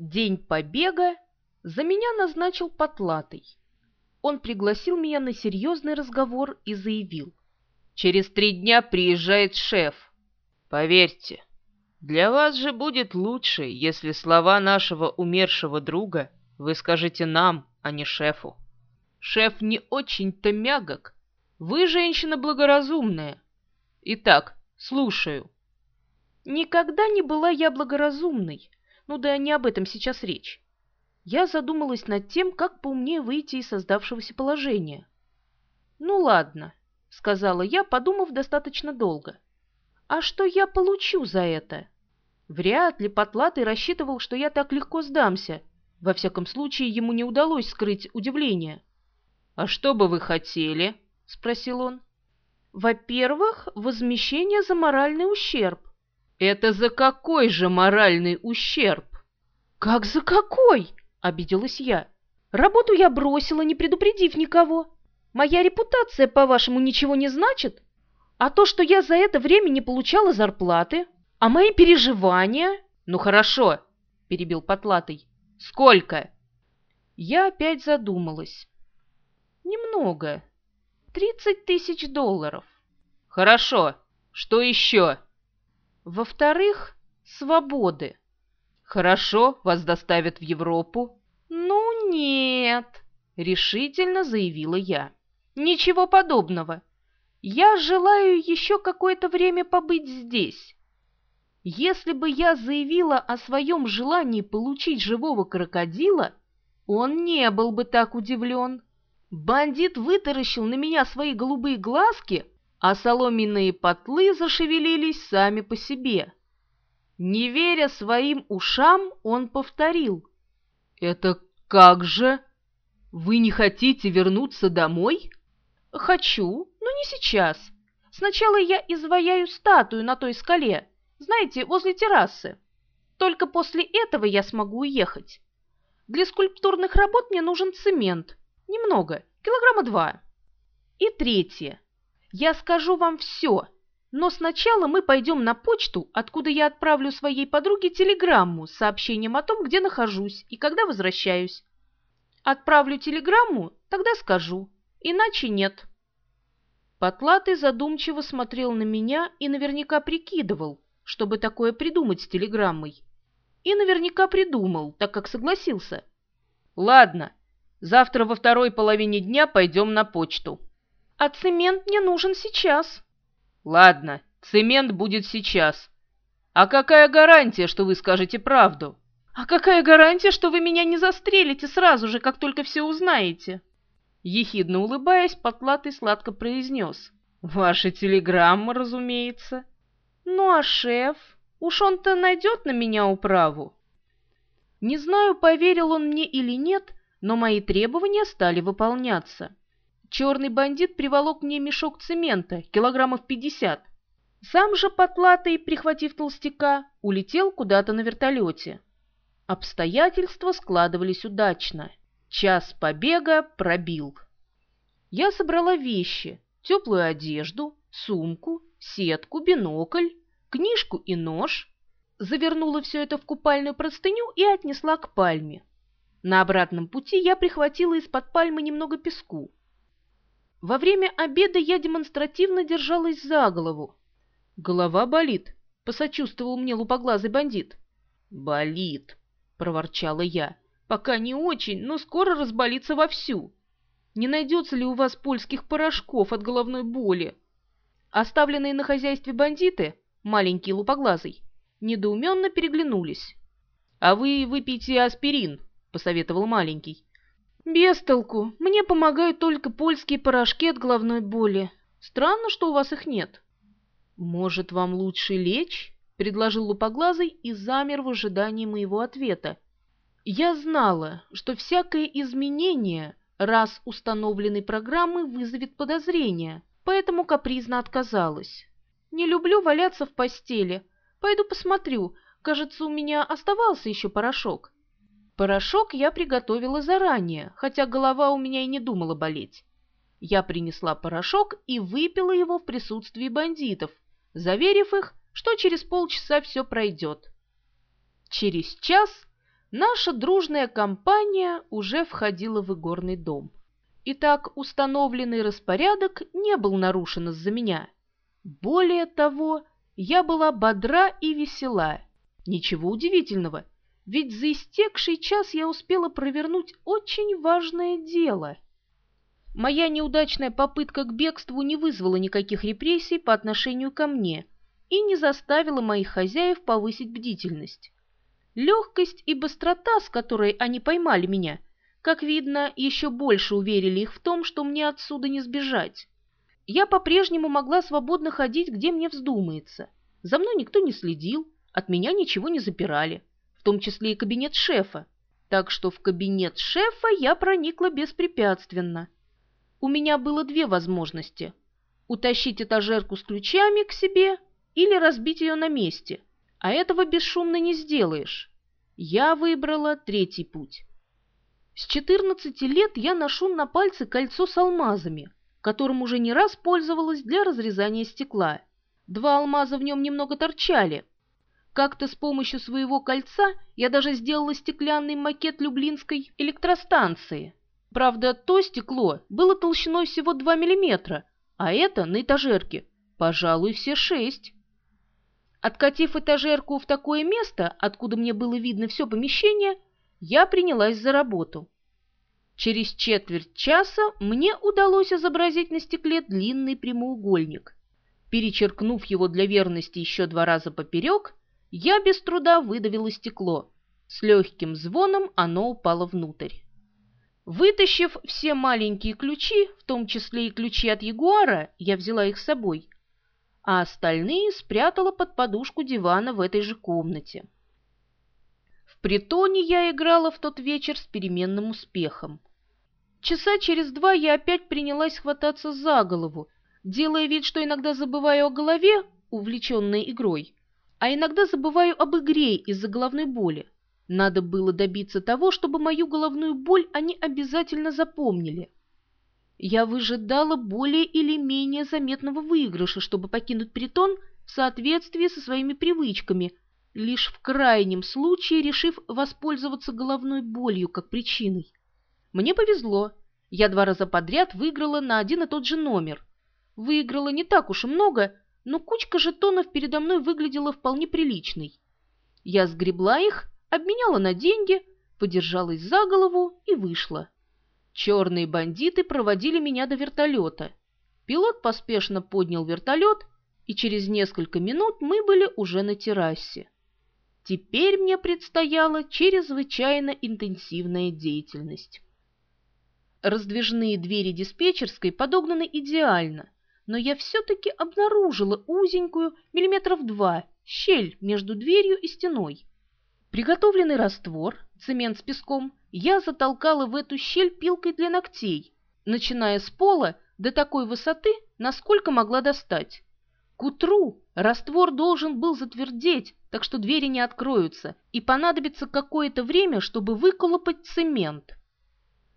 День побега за меня назначил Потлатый. Он пригласил меня на серьезный разговор и заявил. «Через три дня приезжает шеф. Поверьте, для вас же будет лучше, если слова нашего умершего друга вы скажете нам, а не шефу. Шеф не очень-то мягок. Вы женщина благоразумная. Итак, слушаю». Никогда не была я благоразумной, ну да не об этом сейчас речь. Я задумалась над тем, как поумнее выйти из создавшегося положения. «Ну ладно», — сказала я, подумав достаточно долго. «А что я получу за это?» Вряд ли Потлатый рассчитывал, что я так легко сдамся. Во всяком случае, ему не удалось скрыть удивление. «А что бы вы хотели?» — спросил он. «Во-первых, возмещение за моральный ущерб. «Это за какой же моральный ущерб?» «Как за какой?» — обиделась я. «Работу я бросила, не предупредив никого. Моя репутация, по-вашему, ничего не значит? А то, что я за это время не получала зарплаты? А мои переживания?» «Ну хорошо», — перебил Потлатый. «Сколько?» Я опять задумалась. «Немного. Тридцать тысяч долларов». «Хорошо. Что еще?» Во-вторых, свободы. Хорошо, вас доставят в Европу. Ну нет, решительно заявила я. Ничего подобного. Я желаю еще какое-то время побыть здесь. Если бы я заявила о своем желании получить живого крокодила, он не был бы так удивлен. Бандит вытаращил на меня свои голубые глазки, а соломенные потлы зашевелились сами по себе. Не веря своим ушам, он повторил. «Это как же? Вы не хотите вернуться домой?» «Хочу, но не сейчас. Сначала я изваяю статую на той скале, знаете, возле террасы. Только после этого я смогу уехать. Для скульптурных работ мне нужен цемент. Немного, килограмма два. И третье. Я скажу вам все, но сначала мы пойдем на почту, откуда я отправлю своей подруге телеграмму с сообщением о том, где нахожусь и когда возвращаюсь. Отправлю телеграмму, тогда скажу, иначе нет». Потлатый задумчиво смотрел на меня и наверняка прикидывал, чтобы такое придумать с телеграммой. И наверняка придумал, так как согласился. «Ладно, завтра во второй половине дня пойдем на почту». А цемент мне нужен сейчас. Ладно, цемент будет сейчас. А какая гарантия, что вы скажете правду? А какая гарантия, что вы меня не застрелите сразу же, как только все узнаете? Ехидно улыбаясь, Потлатый сладко произнес. Ваша телеграмма, разумеется. Ну а шеф? Уж он-то найдет на меня управу. Не знаю, поверил он мне или нет, но мои требования стали выполняться. Черный бандит приволок мне мешок цемента, килограммов пятьдесят. Сам же потлатый, прихватив толстяка, улетел куда-то на вертолете. Обстоятельства складывались удачно. Час побега пробил. Я собрала вещи, теплую одежду, сумку, сетку, бинокль, книжку и нож, завернула все это в купальную простыню и отнесла к пальме. На обратном пути я прихватила из-под пальмы немного песку. Во время обеда я демонстративно держалась за голову. «Голова болит», — посочувствовал мне лупоглазый бандит. «Болит», — проворчала я. «Пока не очень, но скоро разболится вовсю. Не найдется ли у вас польских порошков от головной боли?» Оставленные на хозяйстве бандиты, маленький лупоглазый, недоуменно переглянулись. «А вы выпейте аспирин», — посоветовал маленький. «Без толку. Мне помогают только польские порошки от головной боли. Странно, что у вас их нет». «Может, вам лучше лечь?» — предложил лупоглазый и замер в ожидании моего ответа. Я знала, что всякое изменение раз установленной программы вызовет подозрения, поэтому капризно отказалась. «Не люблю валяться в постели. Пойду посмотрю. Кажется, у меня оставался еще порошок». Порошок я приготовила заранее, хотя голова у меня и не думала болеть. Я принесла порошок и выпила его в присутствии бандитов, заверив их, что через полчаса все пройдет. Через час наша дружная компания уже входила в игорный дом. Итак, установленный распорядок не был нарушен из-за меня. Более того, я была бодра и весела. Ничего удивительного, ведь за истекший час я успела провернуть очень важное дело. Моя неудачная попытка к бегству не вызвала никаких репрессий по отношению ко мне и не заставила моих хозяев повысить бдительность. Легкость и быстрота, с которой они поймали меня, как видно, еще больше уверили их в том, что мне отсюда не сбежать. Я по-прежнему могла свободно ходить, где мне вздумается. За мной никто не следил, от меня ничего не запирали, в том числе и кабинет шефа. Так что в кабинет шефа я проникла беспрепятственно. У меня было две возможности – утащить этажерку с ключами к себе или разбить ее на месте, а этого бесшумно не сделаешь. Я выбрала третий путь. С 14 лет я ношу на пальце кольцо с алмазами – которым уже не раз пользовалась для разрезания стекла. Два алмаза в нем немного торчали. Как-то с помощью своего кольца я даже сделала стеклянный макет Люблинской электростанции. Правда, то стекло было толщиной всего 2 мм, а это на этажерке, пожалуй, все шесть. Откатив этажерку в такое место, откуда мне было видно все помещение, я принялась за работу. Через четверть часа мне удалось изобразить на стекле длинный прямоугольник. Перечеркнув его для верности еще два раза поперек, я без труда выдавила стекло. С легким звоном оно упало внутрь. Вытащив все маленькие ключи, в том числе и ключи от Ягуара, я взяла их с собой, а остальные спрятала под подушку дивана в этой же комнате. В притоне я играла в тот вечер с переменным успехом. Часа через два я опять принялась хвататься за голову, делая вид, что иногда забываю о голове, увлеченной игрой, а иногда забываю об игре из-за головной боли. Надо было добиться того, чтобы мою головную боль они обязательно запомнили. Я выжидала более или менее заметного выигрыша, чтобы покинуть притон в соответствии со своими привычками, лишь в крайнем случае решив воспользоваться головной болью как причиной. Мне повезло. Я два раза подряд выиграла на один и тот же номер. Выиграла не так уж и много, но кучка жетонов передо мной выглядела вполне приличной. Я сгребла их, обменяла на деньги, подержалась за голову и вышла. Черные бандиты проводили меня до вертолета. Пилот поспешно поднял вертолет, и через несколько минут мы были уже на террасе. Теперь мне предстояла чрезвычайно интенсивная деятельность. Раздвижные двери диспетчерской подогнаны идеально, но я все-таки обнаружила узенькую, миллиметров два, щель между дверью и стеной. Приготовленный раствор, цемент с песком, я затолкала в эту щель пилкой для ногтей, начиная с пола до такой высоты, насколько могла достать. К утру раствор должен был затвердеть, так что двери не откроются, и понадобится какое-то время, чтобы выколупать цемент.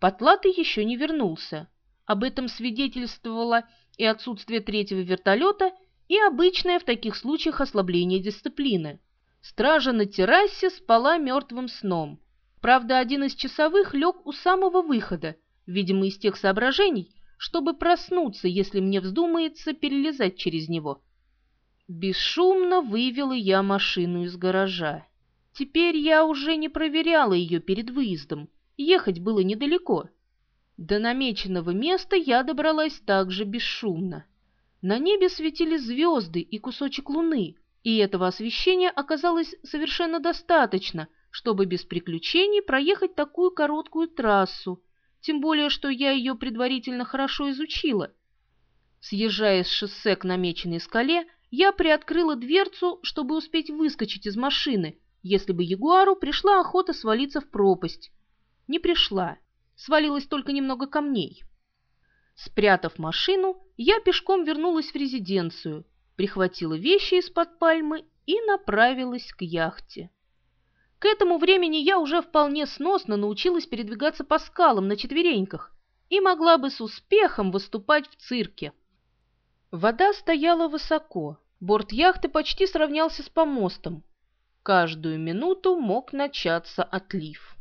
Потлатый еще не вернулся. Об этом свидетельствовало и отсутствие третьего вертолета, и обычное в таких случаях ослабление дисциплины. Стража на террасе спала мертвым сном. Правда, один из часовых лег у самого выхода, видимо, из тех соображений, чтобы проснуться, если мне вздумается перелезать через него. Бесшумно вывела я машину из гаража. Теперь я уже не проверяла ее перед выездом, Ехать было недалеко. До намеченного места я добралась также бесшумно. На небе светили звезды и кусочек луны, и этого освещения оказалось совершенно достаточно, чтобы без приключений проехать такую короткую трассу, тем более, что я ее предварительно хорошо изучила. Съезжая с шоссе к намеченной скале, я приоткрыла дверцу, чтобы успеть выскочить из машины, если бы Ягуару пришла охота свалиться в пропасть не пришла, свалилось только немного камней. Спрятав машину, я пешком вернулась в резиденцию, прихватила вещи из-под пальмы и направилась к яхте. К этому времени я уже вполне сносно научилась передвигаться по скалам на четвереньках и могла бы с успехом выступать в цирке. Вода стояла высоко, борт яхты почти сравнялся с помостом. каждую минуту мог начаться отлив.